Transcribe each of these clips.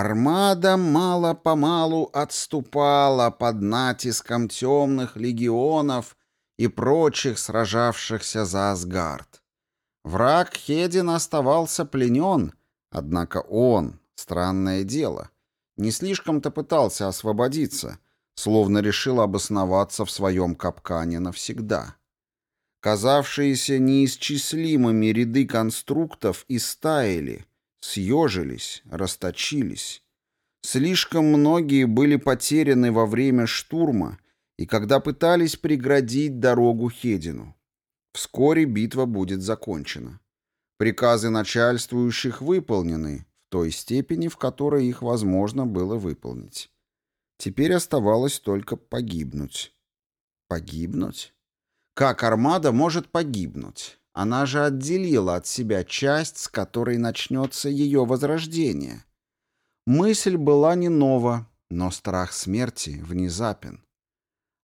Армада мало-помалу отступала под натиском темных легионов и прочих сражавшихся за Асгард. Враг Хедин оставался пленен, однако он, странное дело, не слишком-то пытался освободиться, словно решил обосноваться в своем капкане навсегда. Казавшиеся неисчислимыми ряды конструктов истаяли — съежились, расточились. Слишком многие были потеряны во время штурма и когда пытались преградить дорогу Хедину. Вскоре битва будет закончена. Приказы начальствующих выполнены в той степени, в которой их возможно было выполнить. Теперь оставалось только погибнуть. Погибнуть? Как армада может погибнуть? Она же отделила от себя часть, с которой начнется ее возрождение. Мысль была не нова, но страх смерти внезапен.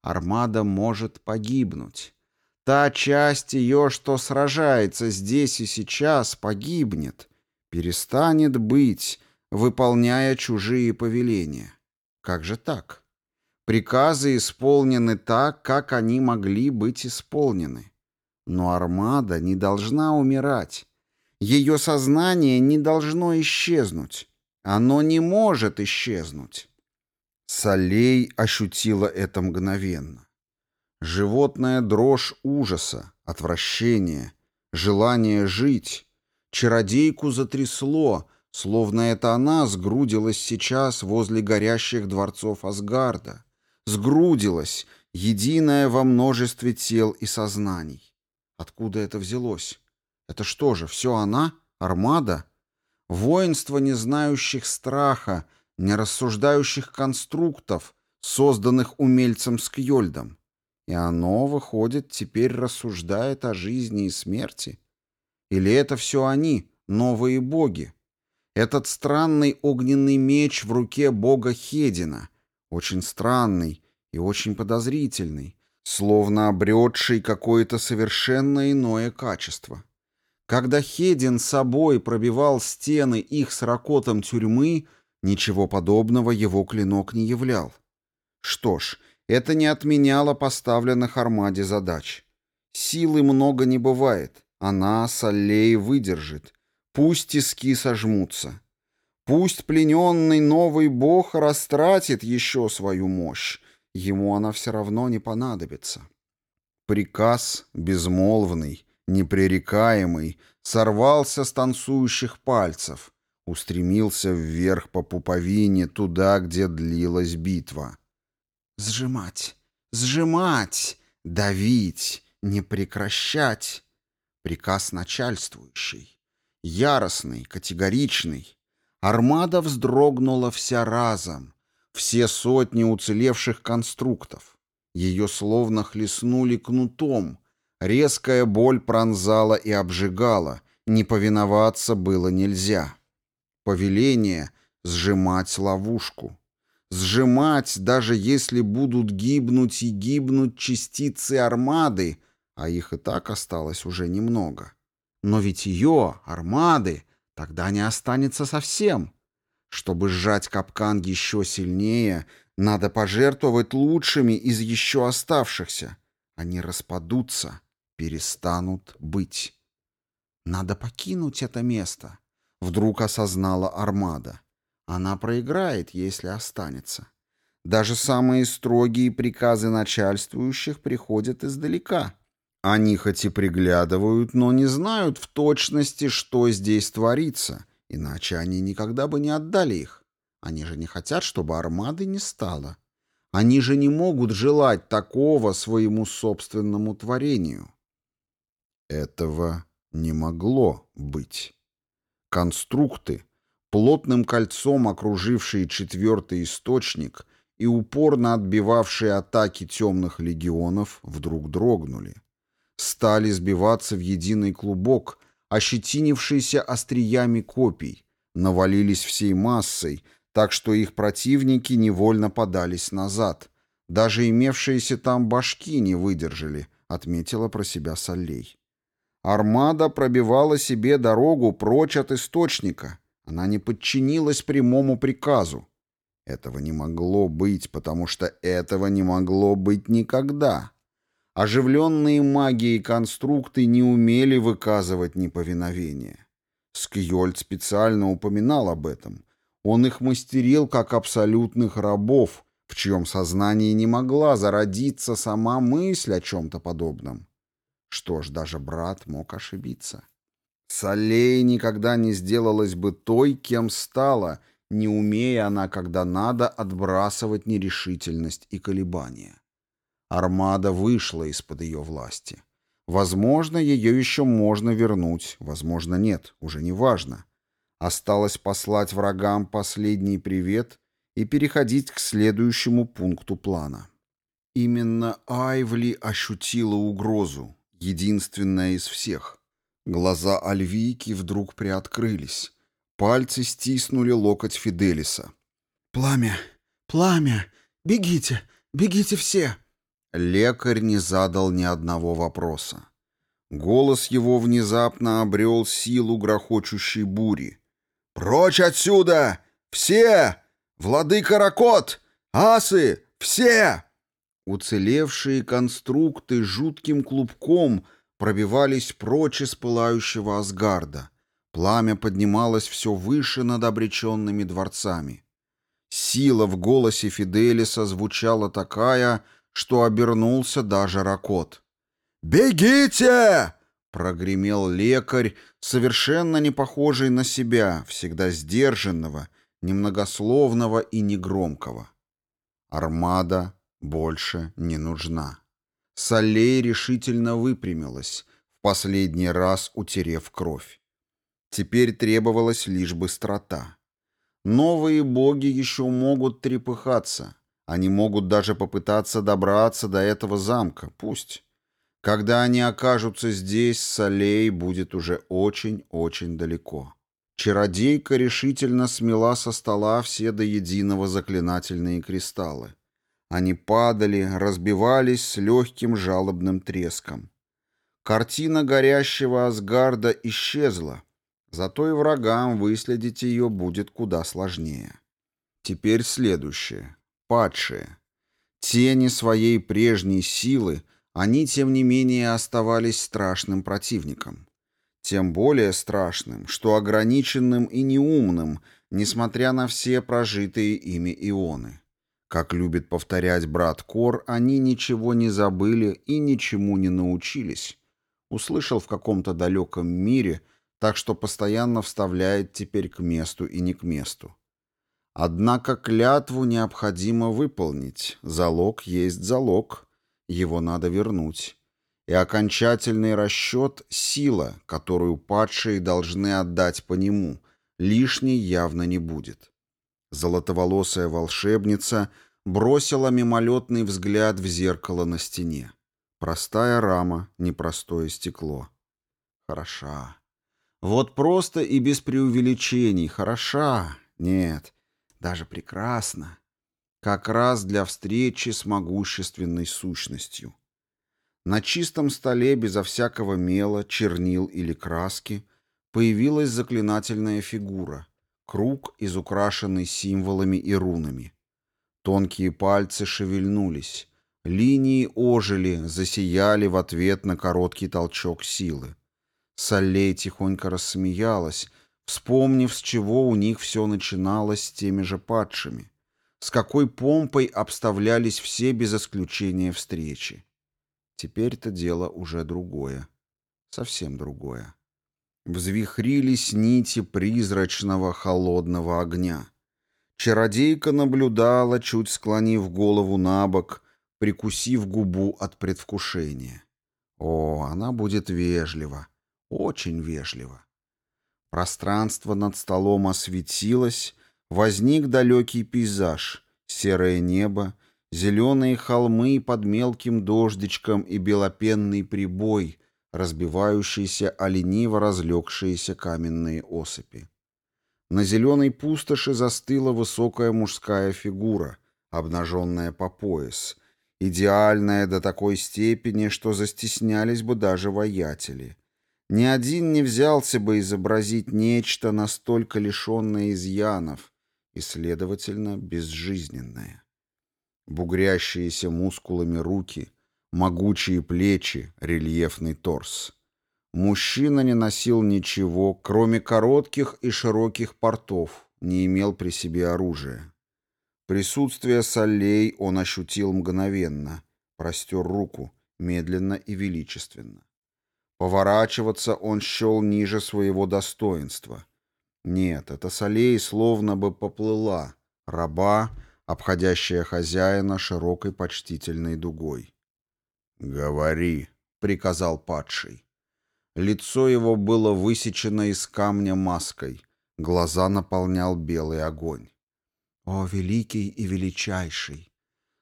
Армада может погибнуть. Та часть ее, что сражается здесь и сейчас, погибнет, перестанет быть, выполняя чужие повеления. Как же так? Приказы исполнены так, как они могли быть исполнены. Но армада не должна умирать. Ее сознание не должно исчезнуть. Оно не может исчезнуть. Солей ощутила это мгновенно. Животная дрожь ужаса, отвращения, желание жить. Чародейку затрясло, словно это она сгрудилась сейчас возле горящих дворцов Асгарда. Сгрудилась, единая во множестве тел и сознаний. Откуда это взялось? Это что же, все она? Армада? Воинство не знающих страха, не рассуждающих конструктов, созданных умельцем Скьольдом. И оно, выходит, теперь рассуждает о жизни и смерти? Или это все они, новые боги? Этот странный огненный меч в руке бога Хедина, очень странный и очень подозрительный, словно обретший какое-то совершенно иное качество. Когда Хедин собой пробивал стены их с ракотом тюрьмы, ничего подобного его клинок не являл. Что ж, это не отменяло поставленных Армаде задач. Силы много не бывает, она с аллеей выдержит. Пусть тиски сожмутся. Пусть плененный новый бог растратит еще свою мощь, Ему она все равно не понадобится. Приказ безмолвный, непререкаемый, сорвался с танцующих пальцев, устремился вверх по пуповине, туда, где длилась битва. «Сжимать! Сжимать! Давить! Не прекращать!» Приказ начальствующий, яростный, категоричный. Армада вздрогнула вся разом все сотни уцелевших конструктов. Ее словно хлестнули кнутом, резкая боль пронзала и обжигала, не повиноваться было нельзя. Повеление — сжимать ловушку. Сжимать, даже если будут гибнуть и гибнуть частицы армады, а их и так осталось уже немного. Но ведь ее, армады, тогда не останется совсем. Чтобы сжать капкан еще сильнее, надо пожертвовать лучшими из еще оставшихся. Они распадутся, перестанут быть. Надо покинуть это место, вдруг осознала Армада. Она проиграет, если останется. Даже самые строгие приказы начальствующих приходят издалека. Они хоть и приглядывают, но не знают в точности, что здесь творится — Иначе они никогда бы не отдали их. Они же не хотят, чтобы армады не стало. Они же не могут желать такого своему собственному творению. Этого не могло быть. Конструкты, плотным кольцом окружившие четвертый источник и упорно отбивавшие атаки темных легионов, вдруг дрогнули. Стали сбиваться в единый клубок — ощетинившиеся остриями копий, навалились всей массой, так что их противники невольно подались назад. Даже имевшиеся там башки не выдержали, отметила про себя Солей. Армада пробивала себе дорогу прочь от источника. Она не подчинилась прямому приказу. Этого не могло быть, потому что этого не могло быть никогда. Оживленные магией конструкты не умели выказывать неповиновение. Скьольд специально упоминал об этом. Он их мастерил как абсолютных рабов, в чьем сознании не могла зародиться сама мысль о чем-то подобном. Что ж, даже брат мог ошибиться. Солей никогда не сделалась бы той, кем стала, не умея она, когда надо, отбрасывать нерешительность и колебания. Армада вышла из-под ее власти. Возможно, ее еще можно вернуть, возможно, нет, уже не важно. Осталось послать врагам последний привет и переходить к следующему пункту плана. Именно Айвли ощутила угрозу, единственная из всех. Глаза Альвийки вдруг приоткрылись. Пальцы стиснули локоть Фиделиса. «Пламя! Пламя! Бегите! Бегите все!» Лекарь не задал ни одного вопроса. Голос его внезапно обрел силу грохочущей бури. «Прочь отсюда! Все! Владыка Ракот! Асы! Все!» Уцелевшие конструкты жутким клубком пробивались прочь из пылающего Асгарда. Пламя поднималось все выше над обреченными дворцами. Сила в голосе Фиделиса звучала такая, что обернулся даже Ракот. «Бегите!» — прогремел лекарь, совершенно не похожий на себя, всегда сдержанного, немногословного и негромкого. Армада больше не нужна. Солей решительно выпрямилась, в последний раз утерев кровь. Теперь требовалась лишь быстрота. Новые боги еще могут трепыхаться, они могут даже попытаться добраться до этого замка, пусть. Когда они окажутся здесь, Солей будет уже очень-очень далеко. Чародейка решительно смела со стола все до единого заклинательные кристаллы. Они падали, разбивались с легким жалобным треском. Картина горящего Асгарда исчезла, зато и врагам выследить ее будет куда сложнее. Теперь следующее падшие. Тени своей прежней силы они, тем не менее, оставались страшным противником. Тем более страшным, что ограниченным и неумным, несмотря на все прожитые ими ионы. Как любит повторять брат Кор, они ничего не забыли и ничему не научились. Услышал в каком-то далеком мире, так что постоянно вставляет теперь к месту и не к месту. Однако клятву необходимо выполнить. Залог есть залог. Его надо вернуть. И окончательный расчет — сила, которую падшие должны отдать по нему. Лишней явно не будет. Золотоволосая волшебница бросила мимолетный взгляд в зеркало на стене. Простая рама, непростое стекло. Хороша. Вот просто и без преувеличений. Хороша. Нет даже прекрасно, как раз для встречи с могущественной сущностью. На чистом столе безо всякого мела, чернил или краски появилась заклинательная фигура, круг, изукрашенный символами и рунами. Тонкие пальцы шевельнулись, линии ожили, засияли в ответ на короткий толчок силы. Солей тихонько рассмеялась, вспомнив, с чего у них все начиналось с теми же падшими, с какой помпой обставлялись все без исключения встречи. Теперь-то дело уже другое, совсем другое. Взвихрились нити призрачного холодного огня. Чародейка наблюдала, чуть склонив голову на бок, прикусив губу от предвкушения. О, она будет вежлива, очень вежлива. Пространство над столом осветилось, возник далекий пейзаж, серое небо, зеленые холмы под мелким дождичком и белопенный прибой, разбивающийся о лениво разлегшиеся каменные осыпи. На зеленой пустоши застыла высокая мужская фигура, обнаженная по пояс, идеальная до такой степени, что застеснялись бы даже воятели — ни один не взялся бы изобразить нечто настолько лишенное изъянов и, следовательно, безжизненное. Бугрящиеся мускулами руки, могучие плечи, рельефный торс. Мужчина не носил ничего, кроме коротких и широких портов, не имел при себе оружия. Присутствие солей он ощутил мгновенно, простер руку, медленно и величественно. Поворачиваться он счел ниже своего достоинства. Нет, эта солей словно бы поплыла, раба, обходящая хозяина широкой почтительной дугой. «Говори», — приказал падший. Лицо его было высечено из камня маской, глаза наполнял белый огонь. «О, великий и величайший!»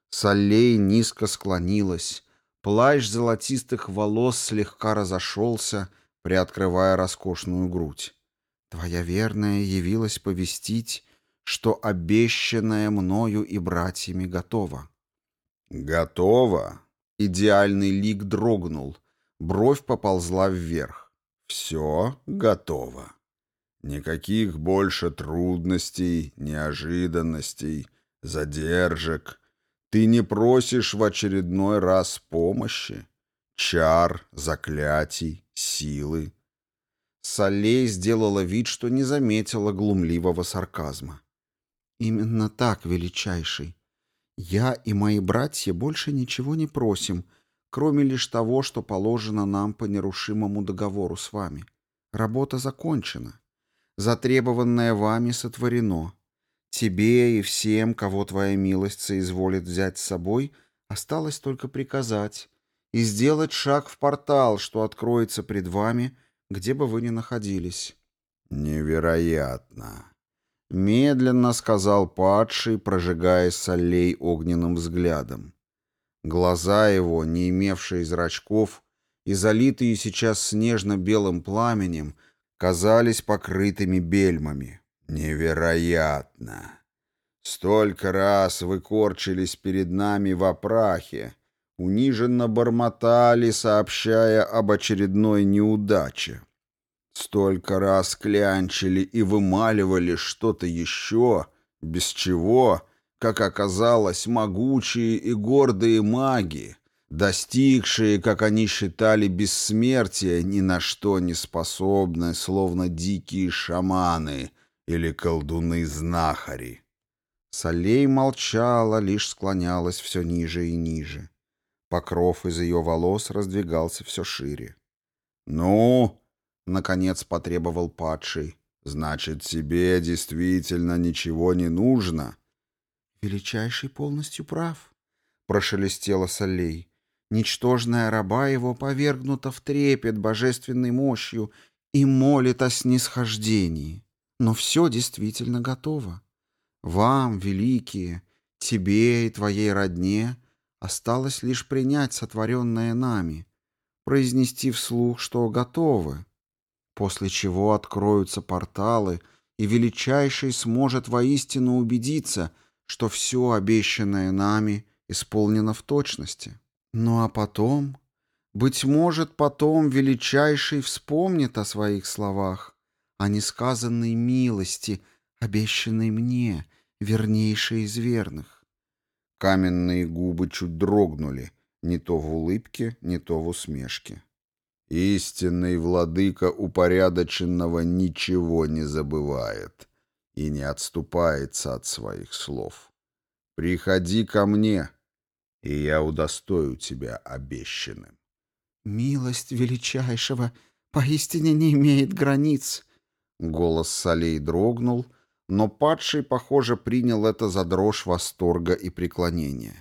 Солей низко склонилась, Плащ золотистых волос слегка разошелся, приоткрывая роскошную грудь. «Твоя верная явилась повестить, что обещанное мною и братьями готово». «Готово?» Идеальный лик дрогнул, бровь поползла вверх. «Все готово. Никаких больше трудностей, неожиданностей, задержек». Ты не просишь в очередной раз помощи, чар, заклятий, силы. Солей сделала вид, что не заметила глумливого сарказма. «Именно так, величайший. Я и мои братья больше ничего не просим, кроме лишь того, что положено нам по нерушимому договору с вами. Работа закончена. Затребованное вами сотворено. Тебе и всем, кого твоя милость соизволит взять с собой, осталось только приказать и сделать шаг в портал, что откроется пред вами, где бы вы ни находились». «Невероятно!» — медленно сказал падший, прожигая солей огненным взглядом. Глаза его, не имевшие зрачков и залитые сейчас снежно-белым пламенем, казались покрытыми бельмами. Невероятно! Столько раз вы корчились перед нами в опрахе, униженно бормотали, сообщая об очередной неудаче. Столько раз клянчили и вымаливали что-то еще, без чего, как оказалось, могучие и гордые маги, достигшие, как они считали, бессмертия, ни на что не способны, словно дикие шаманы — или колдуны-знахари. Солей молчала, лишь склонялась все ниже и ниже. Покров из ее волос раздвигался все шире. «Ну?» — наконец потребовал падший. «Значит, тебе действительно ничего не нужно?» «Величайший полностью прав», — прошелестела Солей. «Ничтожная раба его повергнута в трепет божественной мощью и молит о снисхождении но все действительно готово. Вам, великие, тебе и твоей родне осталось лишь принять сотворенное нами, произнести вслух, что готовы, после чего откроются порталы, и Величайший сможет воистину убедиться, что все обещанное нами исполнено в точности. Ну а потом... Быть может, потом Величайший вспомнит о своих словах, о несказанной милости, обещанной мне, вернейшей из верных. Каменные губы чуть дрогнули, не то в улыбке, не то в усмешке. Истинный владыка упорядоченного ничего не забывает и не отступается от своих слов. «Приходи ко мне, и я удостою тебя обещанным». «Милость величайшего поистине не имеет границ», Голос Солей дрогнул, но падший, похоже, принял это за дрожь восторга и преклонения.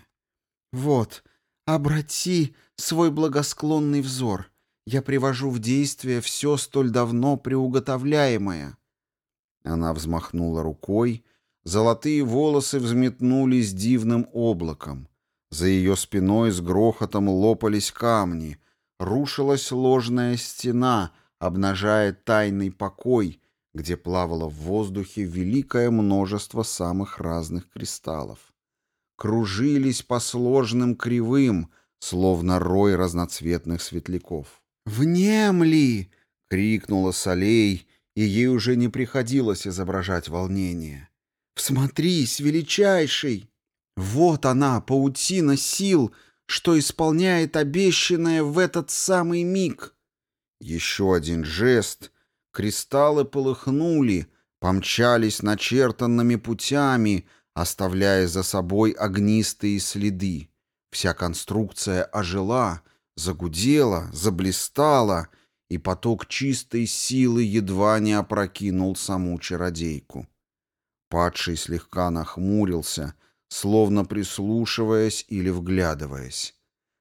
«Вот, обрати свой благосклонный взор. Я привожу в действие все столь давно приуготовляемое». Она взмахнула рукой, золотые волосы взметнулись дивным облаком. За ее спиной с грохотом лопались камни, рушилась ложная стена, обнажая тайный покой, где плавало в воздухе великое множество самых разных кристаллов. Кружились по сложным кривым, словно рой разноцветных светляков. «Внемли!» — крикнула Солей, и ей уже не приходилось изображать волнение. «Всмотрись, величайший! Вот она, паутина сил, что исполняет обещанное в этот самый миг!» Еще один жест — Кристаллы полыхнули, помчались начертанными путями, оставляя за собой огнистые следы. Вся конструкция ожила, загудела, заблистала, и поток чистой силы едва не опрокинул саму чародейку. Падший слегка нахмурился, словно прислушиваясь или вглядываясь.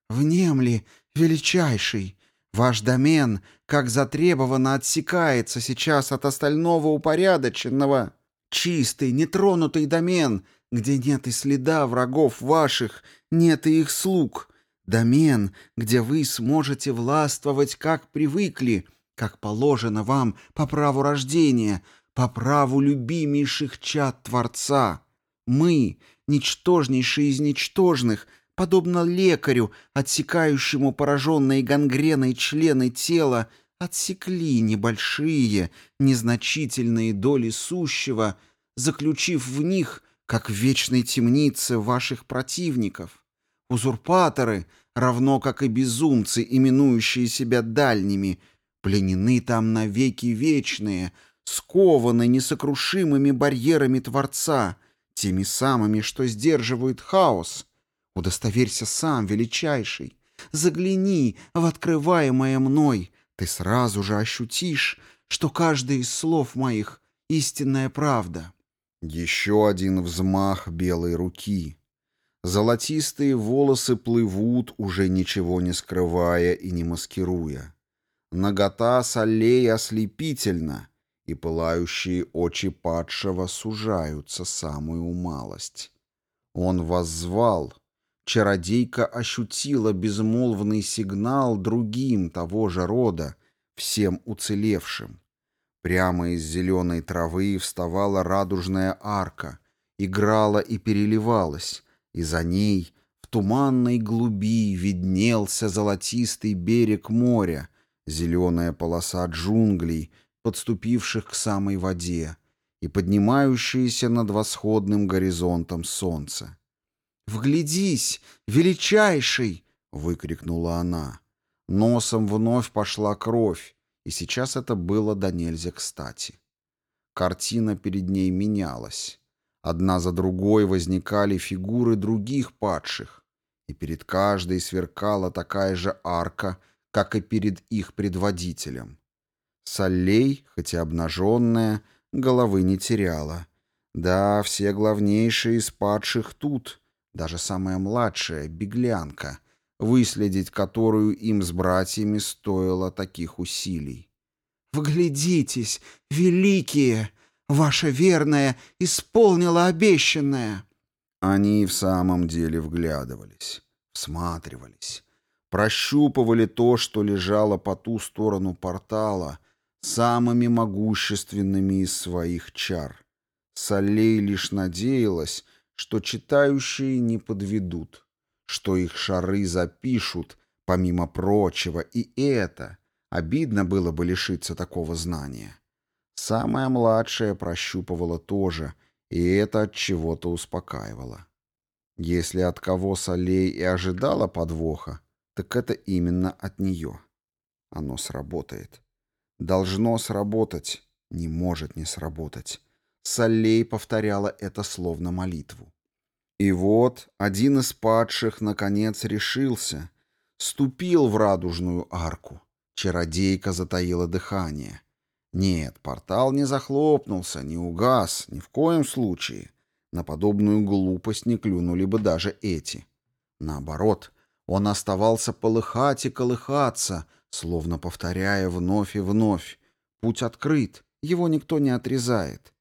«Внемли, величайший!» Ваш домен, как затребовано, отсекается сейчас от остального упорядоченного. Чистый, нетронутый домен, где нет и следа врагов ваших, нет и их слуг. Домен, где вы сможете властвовать, как привыкли, как положено вам по праву рождения, по праву любимейших чад Творца. Мы, ничтожнейшие из ничтожных — подобно лекарю, отсекающему пораженные гангреной члены тела, отсекли небольшие, незначительные доли сущего, заключив в них, как в вечной темнице ваших противников. Узурпаторы, равно как и безумцы, именующие себя дальними, пленены там навеки вечные, скованы несокрушимыми барьерами Творца, теми самыми, что сдерживают хаос — Удостоверься сам, величайший. Загляни в открываемое мной. Ты сразу же ощутишь, что каждый из слов моих — истинная правда. Еще один взмах белой руки. Золотистые волосы плывут, уже ничего не скрывая и не маскируя. Нагота солей ослепительна, и пылающие очи падшего сужаются самую малость. Он воззвал, чародейка ощутила безмолвный сигнал другим того же рода, всем уцелевшим. Прямо из зеленой травы вставала радужная арка, играла и переливалась, и за ней в туманной глуби виднелся золотистый берег моря, зеленая полоса джунглей, подступивших к самой воде, и поднимающееся над восходным горизонтом солнце. «Вглядись! Величайший!» — выкрикнула она. Носом вновь пошла кровь, и сейчас это было до нельзя кстати. Картина перед ней менялась. Одна за другой возникали фигуры других падших, и перед каждой сверкала такая же арка, как и перед их предводителем. Солей, хотя обнаженная, головы не теряла. Да, все главнейшие из падших тут, даже самая младшая, беглянка, выследить которую им с братьями стоило таких усилий. «Вглядитесь, великие! Ваша верная исполнила обещанное!» Они в самом деле вглядывались, всматривались, прощупывали то, что лежало по ту сторону портала самыми могущественными из своих чар. Солей лишь надеялась, что читающие не подведут, что их шары запишут, помимо прочего, и это. Обидно было бы лишиться такого знания. Самая младшая прощупывала тоже, и это от чего-то успокаивало. Если от кого Солей и ожидала подвоха, так это именно от нее. Оно сработает. Должно сработать. Не может не сработать. Саллей повторяла это словно молитву. И вот один из падших, наконец, решился, ступил в радужную арку. Чародейка затаила дыхание. Нет, портал не захлопнулся, не угас, ни в коем случае. На подобную глупость не клюнули бы даже эти. Наоборот, он оставался полыхать и колыхаться, словно повторяя вновь и вновь. Путь открыт, его никто не отрезает.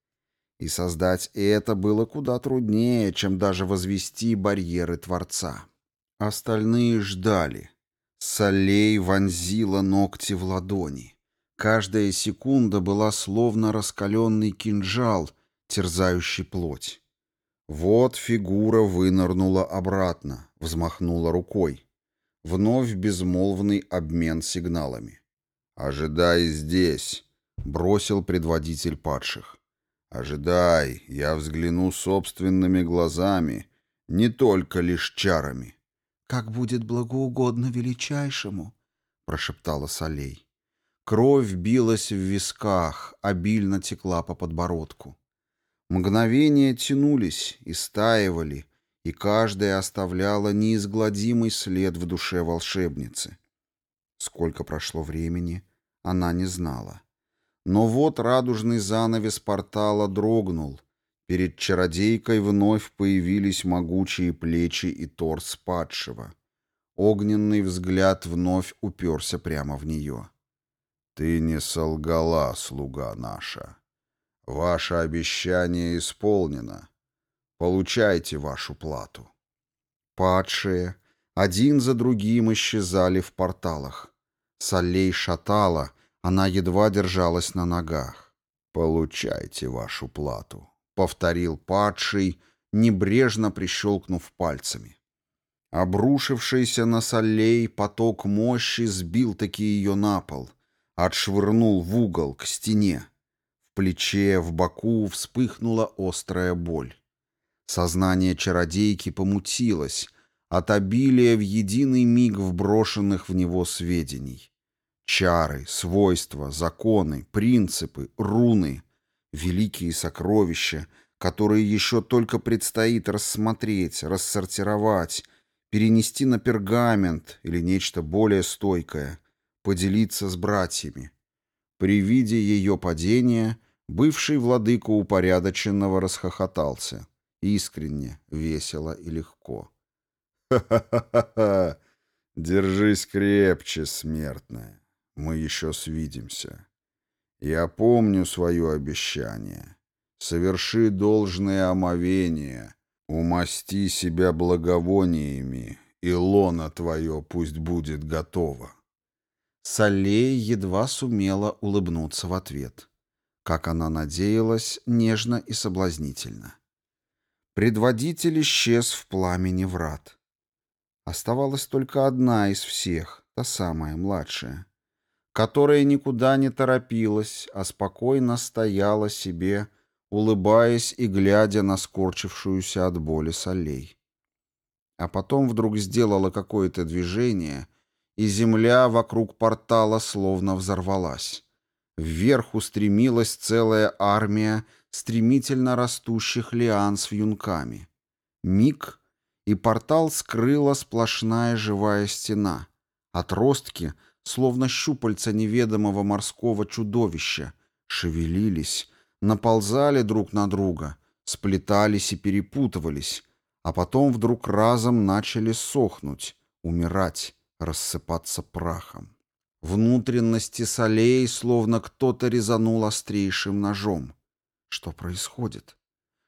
И создать это было куда труднее, чем даже возвести барьеры Творца. Остальные ждали. Солей вонзила ногти в ладони. Каждая секунда была словно раскаленный кинжал, терзающий плоть. Вот фигура вынырнула обратно, взмахнула рукой. Вновь безмолвный обмен сигналами. «Ожидай здесь», — бросил предводитель падших. Ожидай, я взгляну собственными глазами, не только лишь чарами. Как будет благоугодно величайшему, прошептала Солей. Кровь билась в висках, обильно текла по подбородку. Мгновения тянулись и стаивали, и каждая оставляла неизгладимый след в душе волшебницы. Сколько прошло времени, она не знала. Но вот радужный занавес портала дрогнул. Перед чародейкой вновь появились могучие плечи и торс падшего. Огненный взгляд вновь уперся прямо в нее. «Ты не солгала, слуга наша. Ваше обещание исполнено. Получайте вашу плату». Падшие один за другим исчезали в порталах. Солей шатала — она едва держалась на ногах. «Получайте вашу плату», — повторил падший, небрежно прищелкнув пальцами. Обрушившийся на солей поток мощи сбил-таки ее на пол, отшвырнул в угол, к стене. В плече, в боку вспыхнула острая боль. Сознание чародейки помутилось от обилия в единый миг вброшенных в него сведений. Чары, свойства, законы, принципы, руны, великие сокровища, которые еще только предстоит рассмотреть, рассортировать, перенести на пергамент или нечто более стойкое, поделиться с братьями. При виде ее падения бывший владыка упорядоченного расхохотался. Искренне, весело и легко. «Ха-ха-ха-ха! Держись крепче, смертная!» Мы еще свидимся. Я помню свое обещание. Соверши должное омовение, умасти себя благовониями, и лона твое пусть будет готово. Салей едва сумела улыбнуться в ответ. Как она надеялась, нежно и соблазнительно. Предводитель исчез в пламени врат. Оставалась только одна из всех, та самая, младшая которая никуда не торопилась, а спокойно стояла себе, улыбаясь и глядя на скорчившуюся от боли солей. А потом вдруг сделала какое-то движение, и земля вокруг портала словно взорвалась. Вверх устремилась целая армия стремительно растущих лиан с вьюнками. Миг, и портал скрыла сплошная живая стена. Отростки — словно щупальца неведомого морского чудовища, шевелились, наползали друг на друга, сплетались и перепутывались, а потом вдруг разом начали сохнуть, умирать, рассыпаться прахом. Внутренности солей словно кто-то резанул острейшим ножом. Что происходит?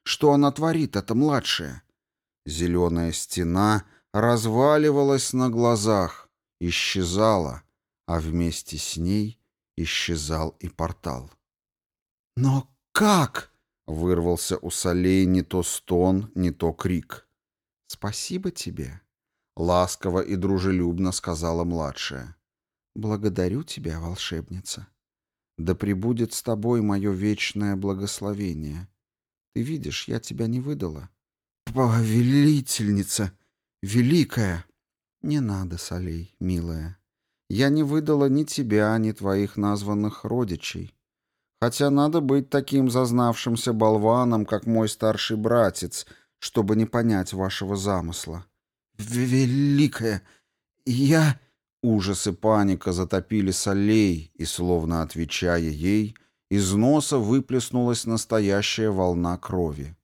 Что она творит, эта младшая? Зеленая стена разваливалась на глазах, исчезала, а вместе с ней исчезал и портал. «Но как?» — вырвался у солей не то стон, не то крик. «Спасибо тебе», — ласково и дружелюбно сказала младшая. «Благодарю тебя, волшебница. Да пребудет с тобой мое вечное благословение. Ты видишь, я тебя не выдала». «Повелительница! Великая!» «Не надо, солей, милая», я не выдала ни тебя, ни твоих названных родичей. Хотя надо быть таким зазнавшимся болваном, как мой старший братец, чтобы не понять вашего замысла. Великая, я... Ужас и паника затопили солей, и, словно отвечая ей, из носа выплеснулась настоящая волна крови.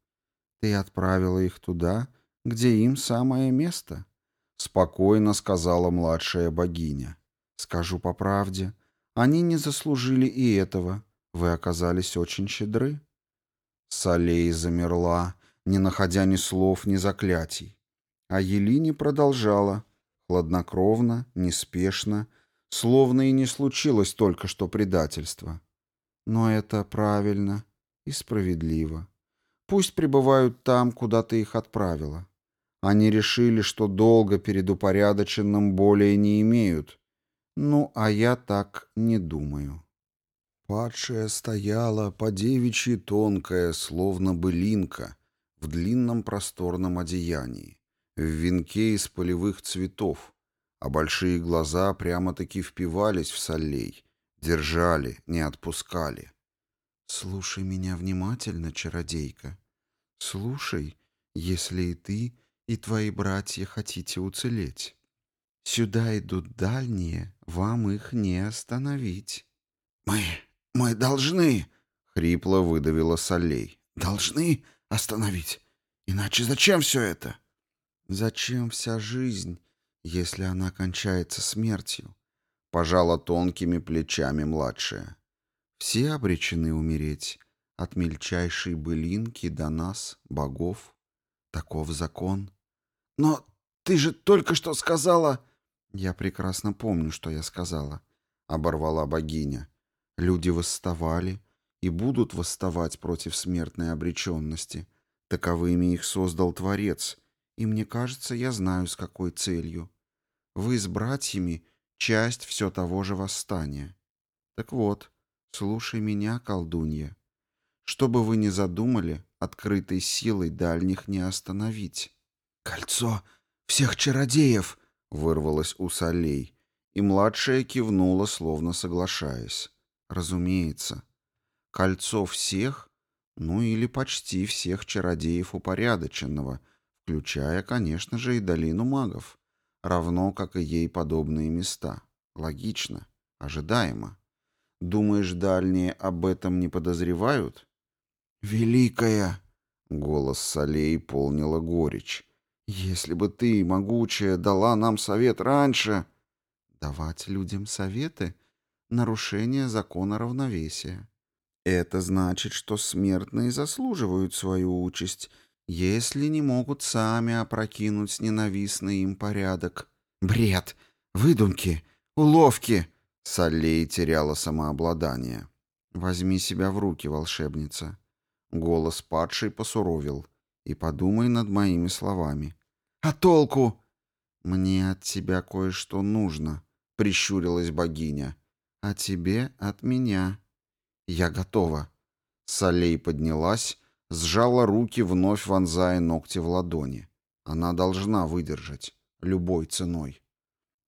«Ты отправила их туда, где им самое место», — спокойно сказала младшая богиня. Скажу по правде, они не заслужили и этого. Вы оказались очень щедры. Солей замерла, не находя ни слов, ни заклятий. А Елине продолжала, хладнокровно, неспешно, словно и не случилось только что предательство. Но это правильно и справедливо. Пусть пребывают там, куда ты их отправила. Они решили, что долго перед упорядоченным более не имеют, ну, а я так не думаю. Падшая стояла по девичьи тонкая, словно бы линка, в длинном просторном одеянии, в венке из полевых цветов, а большие глаза прямо-таки впивались в солей, держали, не отпускали. «Слушай меня внимательно, чародейка. Слушай, если и ты, и твои братья хотите уцелеть. Сюда идут дальние, вам их не остановить». «Мы... мы должны...» — хрипло выдавила Солей. «Должны остановить. Иначе зачем все это?» «Зачем вся жизнь, если она кончается смертью?» — пожала тонкими плечами младшая. «Все обречены умереть, от мельчайшей былинки до нас, богов. Таков закон». «Но ты же только что сказала...» «Я прекрасно помню, что я сказала», — оборвала богиня. «Люди восставали и будут восставать против смертной обреченности. Таковыми их создал Творец, и мне кажется, я знаю, с какой целью. Вы с братьями — часть все того же восстания. Так вот, слушай меня, колдунья. Что бы вы ни задумали, открытой силой дальних не остановить». «Кольцо всех чародеев!» — вырвалось у солей, и младшая кивнула, словно соглашаясь. «Разумеется. Кольцо всех, ну или почти всех чародеев упорядоченного, включая, конечно же, и долину магов, равно как и ей подобные места. Логично, ожидаемо. Думаешь, дальние об этом не подозревают?» «Великая!» — голос Солей полнила горечь. Если бы ты, могучая, дала нам совет раньше... Давать людям советы — нарушение закона равновесия. Это значит, что смертные заслуживают свою участь, если не могут сами опрокинуть ненавистный им порядок. Бред! Выдумки! Уловки! Солей теряла самообладание. «Возьми себя в руки, волшебница». Голос падшей посуровил. «И подумай над моими словами. А толку? Мне от тебя кое-что нужно, прищурилась богиня. А тебе от меня. Я готова. Солей поднялась, сжала руки, вновь вонзая ногти в ладони. Она должна выдержать, любой ценой.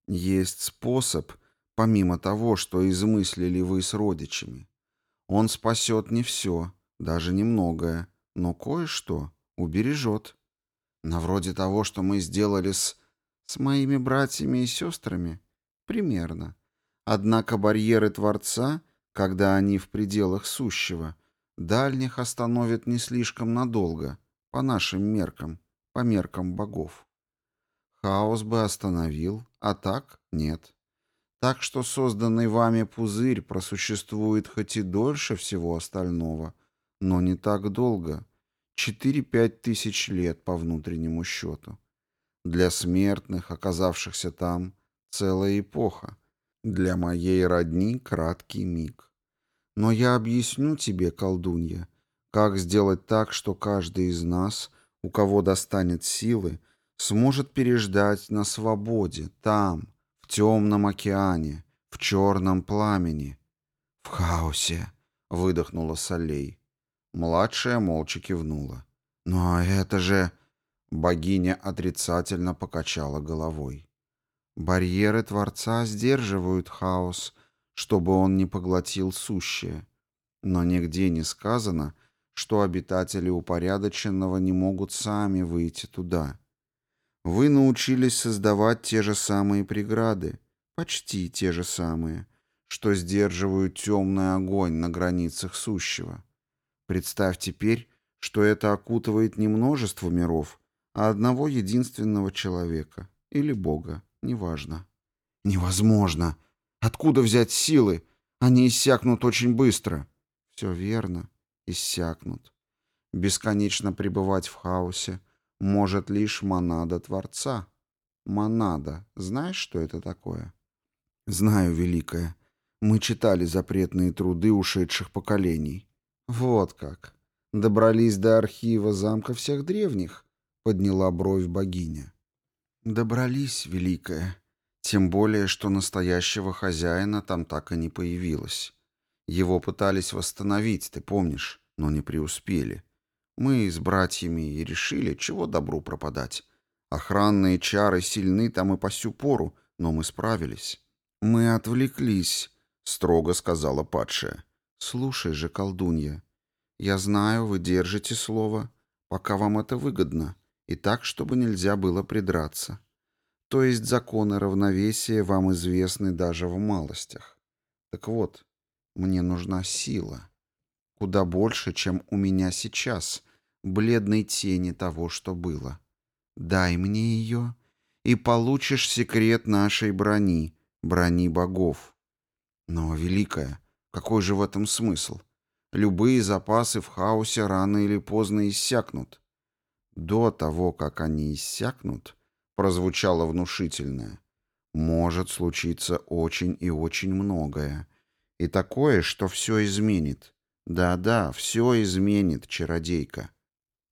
Есть способ, помимо того, что измыслили вы с родичами. Он спасет не все, даже немногое, но кое-что убережет. На вроде того, что мы сделали с... с моими братьями и сестрами? Примерно. Однако барьеры Творца, когда они в пределах сущего, дальних остановят не слишком надолго, по нашим меркам, по меркам богов. Хаос бы остановил, а так нет. Так что созданный вами пузырь просуществует хоть и дольше всего остального, но не так долго. 4-5 тысяч лет по внутреннему счету. Для смертных, оказавшихся там, целая эпоха. Для моей родни краткий миг. Но я объясню тебе, колдунья, как сделать так, что каждый из нас, у кого достанет силы, сможет переждать на свободе, там, в темном океане, в черном пламени. «В хаосе», — выдохнула Солей. Младшая молча кивнула. «Но это же...» Богиня отрицательно покачала головой. «Барьеры Творца сдерживают хаос, чтобы он не поглотил сущее. Но нигде не сказано, что обитатели упорядоченного не могут сами выйти туда. Вы научились создавать те же самые преграды, почти те же самые, что сдерживают темный огонь на границах сущего. Представь теперь, что это окутывает не множество миров, а одного единственного человека или Бога, неважно. Невозможно. Откуда взять силы? Они иссякнут очень быстро. Все верно, иссякнут. Бесконечно пребывать в хаосе может лишь монада Творца. Монада. Знаешь, что это такое? Знаю, Великая. Мы читали запретные труды ушедших поколений. «Вот как. Добрались до архива замка всех древних?» — подняла бровь богиня. «Добрались, Великая. Тем более, что настоящего хозяина там так и не появилось. Его пытались восстановить, ты помнишь, но не преуспели. Мы с братьями и решили, чего добру пропадать. Охранные чары сильны там и по сю пору, но мы справились». «Мы отвлеклись», — строго сказала падшая. «Слушай же, колдунья, я знаю, вы держите слово, пока вам это выгодно, и так, чтобы нельзя было придраться. То есть законы равновесия вам известны даже в малостях. Так вот, мне нужна сила. Куда больше, чем у меня сейчас, бледной тени того, что было. Дай мне ее, и получишь секрет нашей брони, брони богов. Но, Великая, — какой же в этом смысл? Любые запасы в хаосе рано или поздно иссякнут. До того, как они иссякнут, прозвучало внушительное. Может случиться очень и очень многое. И такое, что все изменит. Да-да, все изменит, чародейка.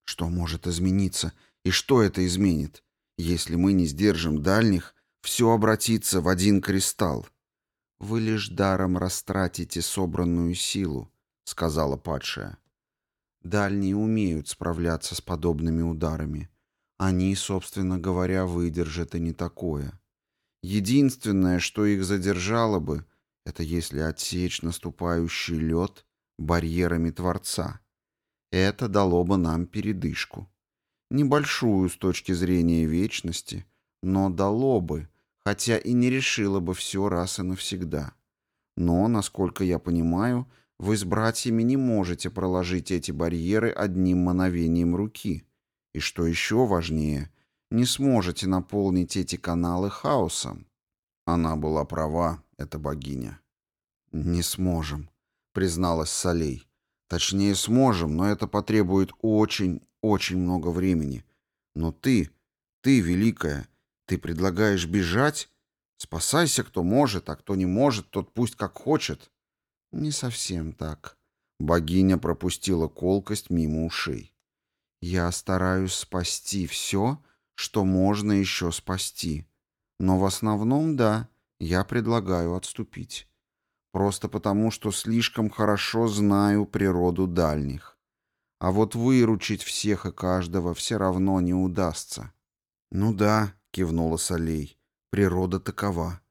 Что может измениться? И что это изменит? Если мы не сдержим дальних, все обратится в один кристалл. «Вы лишь даром растратите собранную силу», — сказала падшая. «Дальние умеют справляться с подобными ударами. Они, собственно говоря, выдержат и не такое. Единственное, что их задержало бы, это если отсечь наступающий лед барьерами Творца. Это дало бы нам передышку. Небольшую с точки зрения вечности, но дало бы, хотя и не решила бы все раз и навсегда. Но, насколько я понимаю, вы с братьями не можете проложить эти барьеры одним мановением руки. И что еще важнее, не сможете наполнить эти каналы хаосом. Она была права, эта богиня. «Не сможем», — призналась Солей. «Точнее, сможем, но это потребует очень, очень много времени. Но ты, ты, великая, ты предлагаешь бежать? Спасайся, кто может, а кто не может, тот пусть как хочет. Не совсем так. Богиня пропустила колкость мимо ушей. Я стараюсь спасти все, что можно еще спасти. Но в основном, да, я предлагаю отступить. Просто потому, что слишком хорошо знаю природу дальних. А вот выручить всех и каждого все равно не удастся. Ну да, — кивнула Салей. «Природа такова.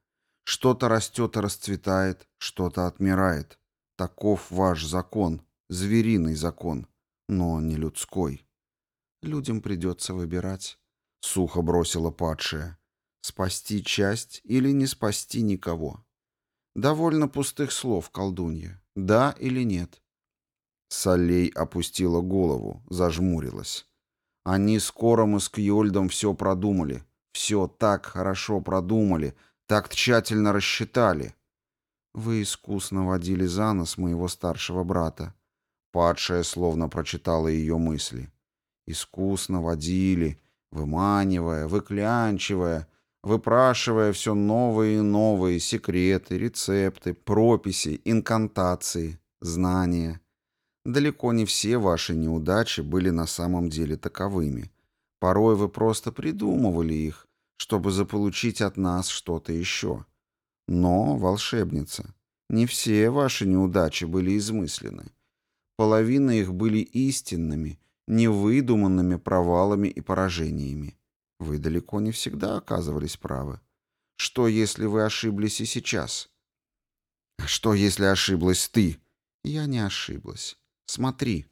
Что-то растет и расцветает, что-то отмирает. Таков ваш закон, звериный закон, но не людской». «Людям придется выбирать», — сухо бросила падшая. «Спасти часть или не спасти никого?» «Довольно пустых слов, колдунья. Да или нет?» Солей опустила голову, зажмурилась. Они скоро мы с Кьольдом все продумали. Все так хорошо продумали, так тщательно рассчитали. Вы искусно водили за нос моего старшего брата. Падшая словно прочитала ее мысли. Искусно водили, выманивая, выклянчивая, выпрашивая все новые и новые секреты, рецепты, прописи, инкантации, знания. Далеко не все ваши неудачи были на самом деле таковыми. Порой вы просто придумывали их, чтобы заполучить от нас что-то еще. Но, волшебница, не все ваши неудачи были измыслены. Половина их были истинными, невыдуманными провалами и поражениями. Вы далеко не всегда оказывались правы. Что, если вы ошиблись и сейчас? А что, если ошиблась ты? Я не ошиблась. Смотри.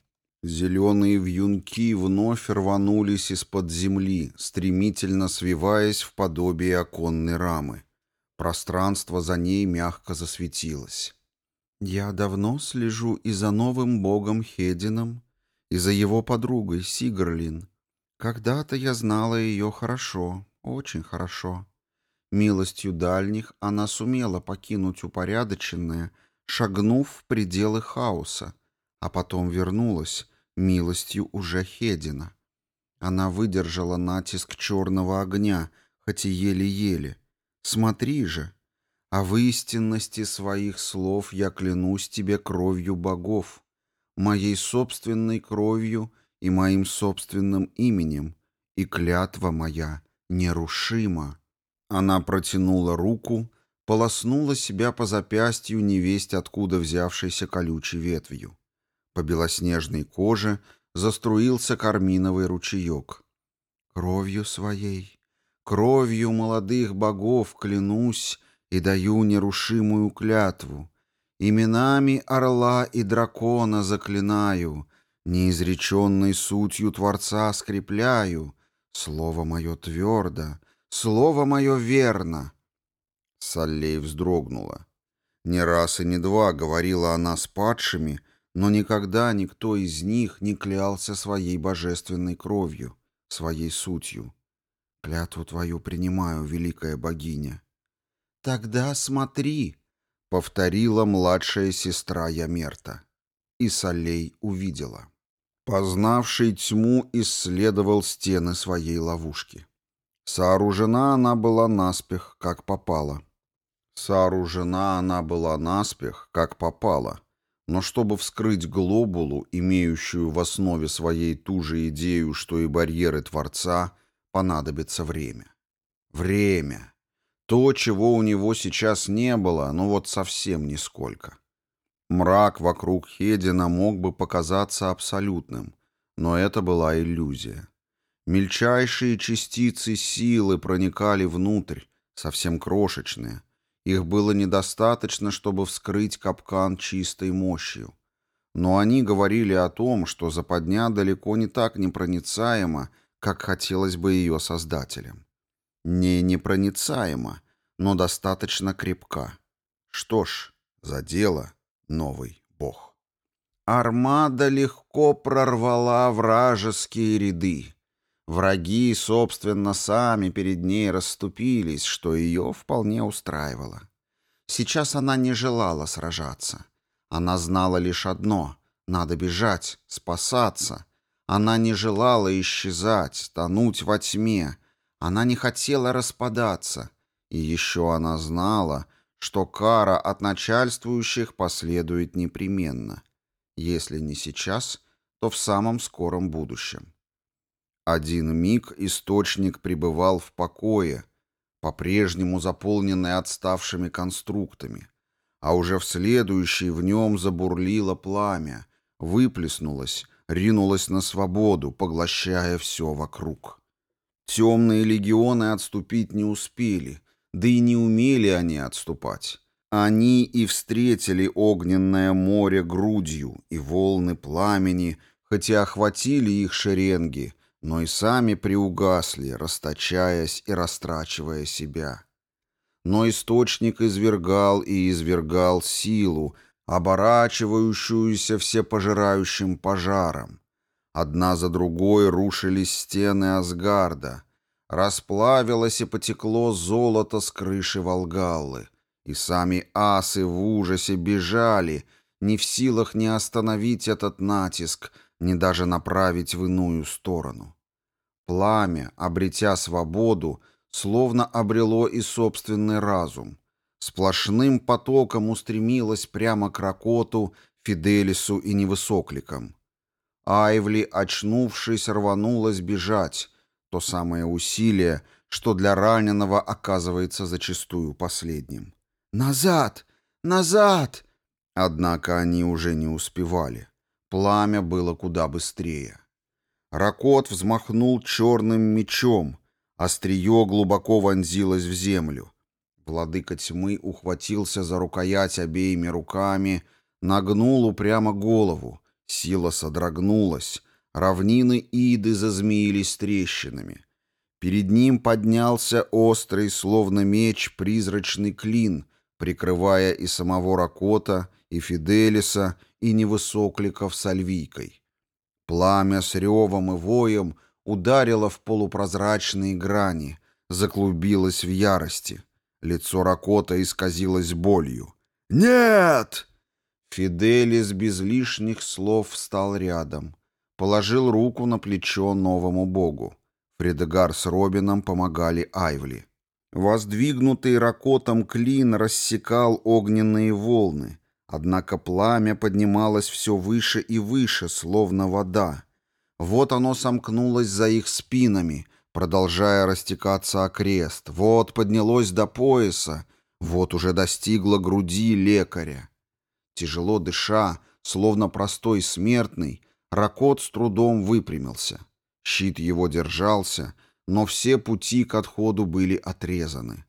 Зеленые вьюнки вновь рванулись из-под земли, стремительно свиваясь в подобие оконной рамы. Пространство за ней мягко засветилось. «Я давно слежу и за новым богом Хедином, и за его подругой Сигрлин. Когда-то я знала ее хорошо, очень хорошо. Милостью дальних она сумела покинуть упорядоченное, шагнув в пределы хаоса, а потом вернулась, милостью уже Хедина. Она выдержала натиск черного огня, хоть и еле-еле. Смотри же, а в истинности своих слов я клянусь тебе кровью богов, моей собственной кровью и моим собственным именем, и клятва моя нерушима. Она протянула руку, полоснула себя по запястью невесть откуда взявшейся колючей ветвью. По белоснежной коже заструился карминовый ручеек. Кровью своей, кровью молодых богов клянусь и даю нерушимую клятву. Именами орла и дракона заклинаю, неизреченной сутью Творца скрепляю. Слово мое твердо, слово мое верно. Саллей вздрогнула. Не раз и не два говорила она с падшими, но никогда никто из них не клялся своей божественной кровью, своей сутью. Клятву твою принимаю, великая богиня. Тогда смотри, повторила младшая сестра Ямерта. И Солей увидела. Познавший тьму, исследовал стены своей ловушки. Сооружена она была наспех, как попало. Сооружена она была наспех, как попало, но чтобы вскрыть глобулу, имеющую в основе своей ту же идею, что и барьеры Творца, понадобится время. Время. То, чего у него сейчас не было, ну вот совсем нисколько. Мрак вокруг Хедина мог бы показаться абсолютным, но это была иллюзия. Мельчайшие частицы силы проникали внутрь, совсем крошечные — их было недостаточно, чтобы вскрыть капкан чистой мощью. Но они говорили о том, что западня далеко не так непроницаема, как хотелось бы ее создателям. Не непроницаема, но достаточно крепка. Что ж, за дело новый бог. Армада легко прорвала вражеские ряды. Враги, собственно, сами перед ней расступились, что ее вполне устраивало. Сейчас она не желала сражаться. Она знала лишь одно — надо бежать, спасаться. Она не желала исчезать, тонуть во тьме. Она не хотела распадаться. И еще она знала, что кара от начальствующих последует непременно. Если не сейчас, то в самом скором будущем. Один миг источник пребывал в покое, по-прежнему заполненный отставшими конструктами, а уже в следующий в нем забурлило пламя, выплеснулось, ринулось на свободу, поглощая все вокруг. Темные легионы отступить не успели, да и не умели они отступать. Они и встретили огненное море грудью, и волны пламени, хотя охватили их шеренги — но и сами приугасли, расточаясь и растрачивая себя. Но источник извергал и извергал силу, оборачивающуюся всепожирающим пожаром. Одна за другой рушились стены Асгарда, расплавилось и потекло золото с крыши Волгаллы, и сами асы в ужасе бежали, не в силах не остановить этот натиск, не даже направить в иную сторону. Пламя, обретя свободу, словно обрело и собственный разум. Сплошным потоком устремилось прямо к Ракоту, Фиделису и Невысокликам. Айвли, очнувшись, рванулась бежать, то самое усилие, что для раненого оказывается зачастую последним. «Назад! Назад!» Однако они уже не успевали. Пламя было куда быстрее. Ракот взмахнул черным мечом, острие глубоко вонзилось в землю. Владыка тьмы ухватился за рукоять обеими руками, нагнул упрямо голову, сила содрогнулась, равнины Иды зазмеились трещинами. Перед ним поднялся острый, словно меч, призрачный клин, прикрывая и самого Ракота, и Фиделиса, и невысокликов с Альвийкой. Пламя с ревом и воем ударило в полупрозрачные грани, заклубилось в ярости. Лицо Ракота исказилось болью. «Нет!» Фиделис без лишних слов встал рядом. Положил руку на плечо новому богу. Фредегар с Робином помогали Айвли. Воздвигнутый ракотом клин рассекал огненные волны, Однако пламя поднималось все выше и выше, словно вода. Вот оно сомкнулось за их спинами, продолжая растекаться окрест. Вот поднялось до пояса, вот уже достигло груди лекаря. Тяжело дыша, словно простой смертный, Ракот с трудом выпрямился. Щит его держался, но все пути к отходу были отрезаны.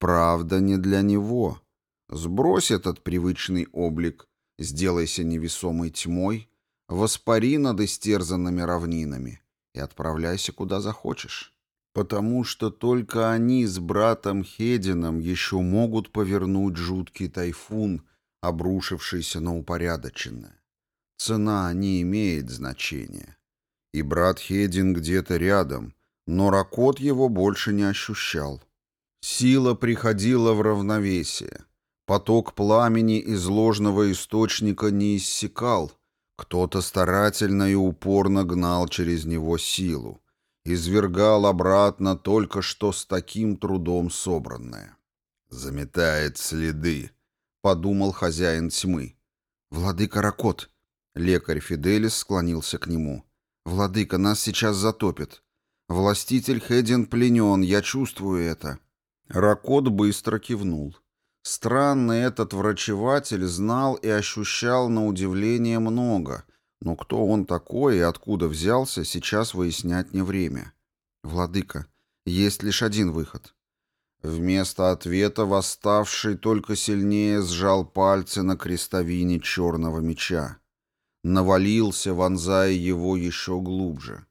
Правда, не для него. Сбрось этот привычный облик, сделайся невесомой тьмой, воспари над истерзанными равнинами и отправляйся куда захочешь. Потому что только они с братом Хедином еще могут повернуть жуткий тайфун, обрушившийся на упорядоченное. Цена не имеет значения. И брат Хедин где-то рядом, но ракот его больше не ощущал. Сила приходила в равновесие — Поток пламени из ложного источника не иссякал. Кто-то старательно и упорно гнал через него силу. Извергал обратно только что с таким трудом собранное. «Заметает следы», — подумал хозяин тьмы. «Владыка Ракот», — лекарь Фиделис склонился к нему. «Владыка, нас сейчас затопит. Властитель Хедин пленен, я чувствую это». Ракот быстро кивнул. Странный этот врачеватель знал и ощущал на удивление много, но кто он такой и откуда взялся, сейчас выяснять не время. «Владыка, есть лишь один выход». Вместо ответа восставший только сильнее сжал пальцы на крестовине черного меча. Навалился, вонзая его еще глубже.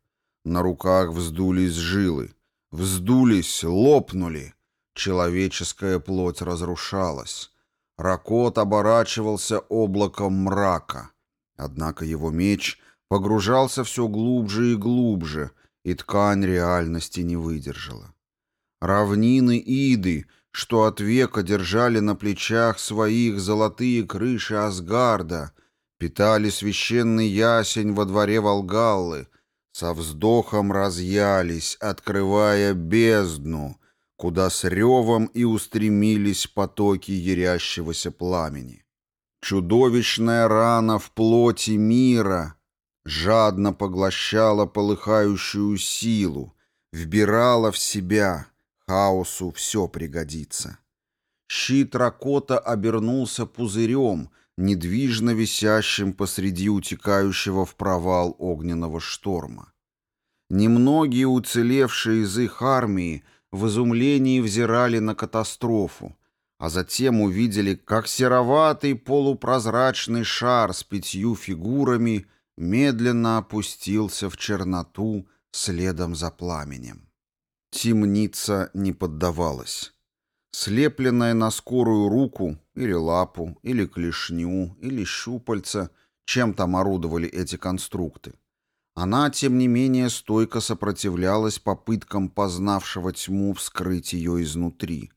На руках вздулись жилы. Вздулись, лопнули. Человеческая плоть разрушалась. Ракот оборачивался облаком мрака. Однако его меч погружался все глубже и глубже, и ткань реальности не выдержала. Равнины Иды, что от века держали на плечах своих золотые крыши Асгарда, питали священный ясень во дворе Волгаллы, со вздохом разъялись, открывая бездну, куда с ревом и устремились потоки ярящегося пламени. Чудовищная рана в плоти мира жадно поглощала полыхающую силу, вбирала в себя, хаосу все пригодится. Щит Ракота обернулся пузырем, недвижно висящим посреди утекающего в провал огненного шторма. Немногие уцелевшие из их армии в изумлении взирали на катастрофу, а затем увидели, как сероватый полупрозрачный шар с пятью фигурами медленно опустился в черноту следом за пламенем. Темница не поддавалась. Слепленная на скорую руку или лапу, или клешню, или щупальца, чем там орудовали эти конструкты, она, тем не менее, стойко сопротивлялась попыткам познавшего тьму вскрыть ее изнутри.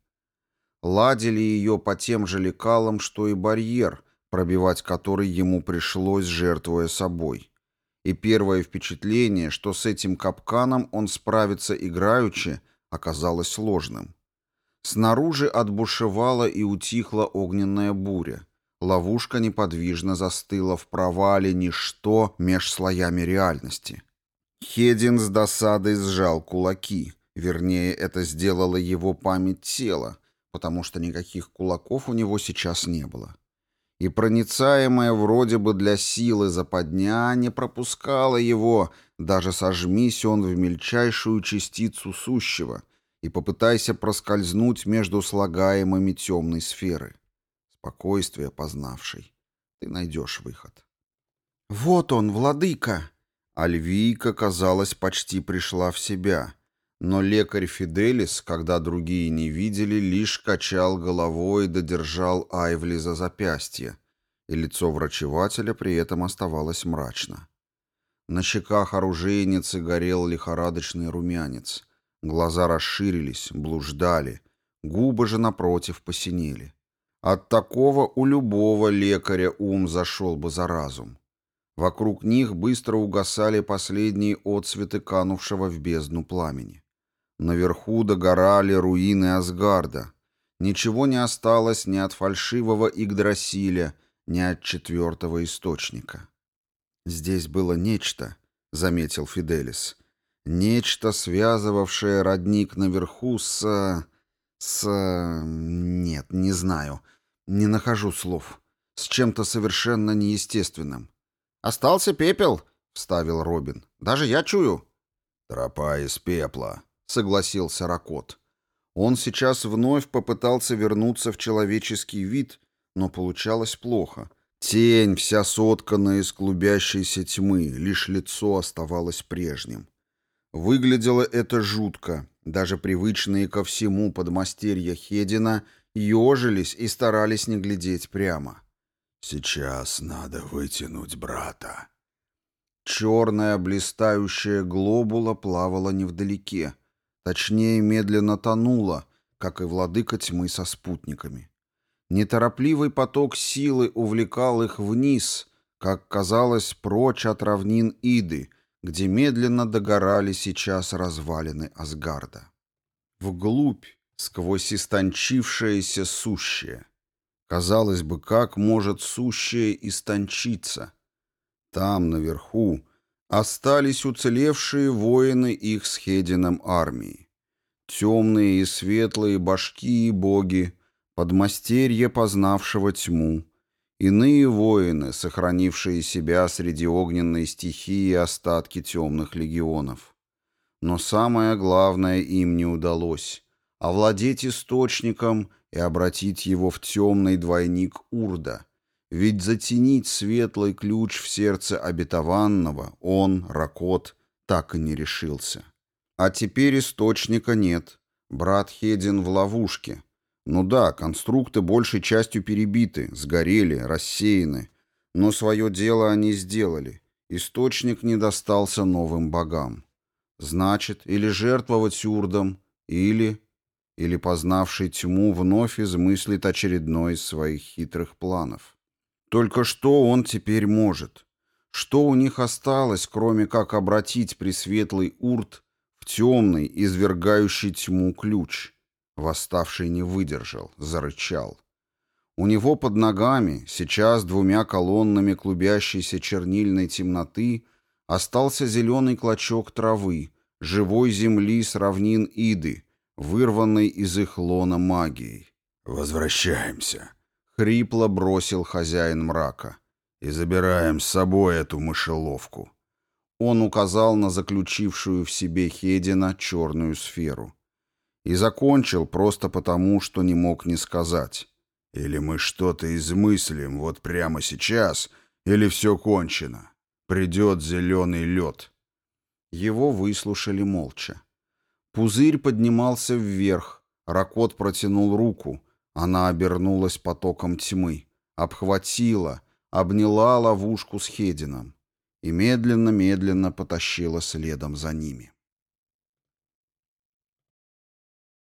Ладили ее по тем же лекалам, что и барьер, пробивать который ему пришлось, жертвуя собой. И первое впечатление, что с этим капканом он справится играючи, оказалось ложным. Снаружи отбушевала и утихла огненная буря. Ловушка неподвижно застыла в провале ничто меж слоями реальности. Хедин с досадой сжал кулаки. Вернее, это сделала его память тела, потому что никаких кулаков у него сейчас не было. И проницаемая вроде бы для силы западня не пропускала его, даже сожмись он в мельчайшую частицу сущего и попытайся проскользнуть между слагаемыми темной сферы спокойствие познавший. Ты найдешь выход. «Вот он, владыка!» Альвийка, казалось, почти пришла в себя. Но лекарь Фиделис, когда другие не видели, лишь качал головой и додержал Айвли за запястье, и лицо врачевателя при этом оставалось мрачно. На щеках оружейницы горел лихорадочный румянец. Глаза расширились, блуждали, губы же напротив посинели. От такого у любого лекаря ум зашел бы за разум. Вокруг них быстро угасали последние отсветы канувшего в бездну пламени. Наверху догорали руины Асгарда. Ничего не осталось ни от фальшивого Игдрасиля, ни от четвертого источника. «Здесь было нечто», — заметил Фиделис. «Нечто, связывавшее родник наверху с... с... нет, не знаю. Не нахожу слов. С чем-то совершенно неестественным. «Остался пепел», — вставил Робин. «Даже я чую». «Тропа из пепла», — согласился Ракот. Он сейчас вновь попытался вернуться в человеческий вид, но получалось плохо. Тень, вся сотканная из клубящейся тьмы, лишь лицо оставалось прежним. Выглядело это жутко. Даже привычные ко всему подмастерья Хедина ежились и старались не глядеть прямо. «Сейчас надо вытянуть брата». Черная блистающая глобула плавала невдалеке, точнее, медленно тонула, как и владыка тьмы со спутниками. Неторопливый поток силы увлекал их вниз, как казалось, прочь от равнин Иды, где медленно догорали сейчас развалины Асгарда. Вглубь, сквозь истончившееся сущее. Казалось бы, как может сущее истончиться? Там, наверху, остались уцелевшие воины их с Хедином армии. Темные и светлые башки и боги, подмастерье познавшего тьму, иные воины, сохранившие себя среди огненной стихии и остатки темных легионов. Но самое главное им не удалось овладеть источником и обратить его в темный двойник Урда. Ведь затенить светлый ключ в сердце обетованного он, Ракот, так и не решился. А теперь источника нет. Брат Хедин в ловушке. Ну да, конструкты большей частью перебиты, сгорели, рассеяны. Но свое дело они сделали. Источник не достался новым богам. Значит, или жертвовать урдом, или или познавший тьму вновь измыслит очередной из своих хитрых планов. Только что он теперь может? Что у них осталось, кроме как обратить пресветлый урт в темный, извергающий тьму ключ? Восставший не выдержал, зарычал. У него под ногами, сейчас двумя колоннами клубящейся чернильной темноты, остался зеленый клочок травы, живой земли с равнин Иды, вырванной из их лона магией. «Возвращаемся», — хрипло бросил хозяин мрака. «И забираем с собой эту мышеловку». Он указал на заключившую в себе Хедина черную сферу. И закончил просто потому, что не мог не сказать. «Или мы что-то измыслим вот прямо сейчас, или все кончено. Придет зеленый лед». Его выслушали молча. Пузырь поднимался вверх. Ракот протянул руку. Она обернулась потоком тьмы. Обхватила, обняла ловушку с Хедином. И медленно-медленно потащила следом за ними.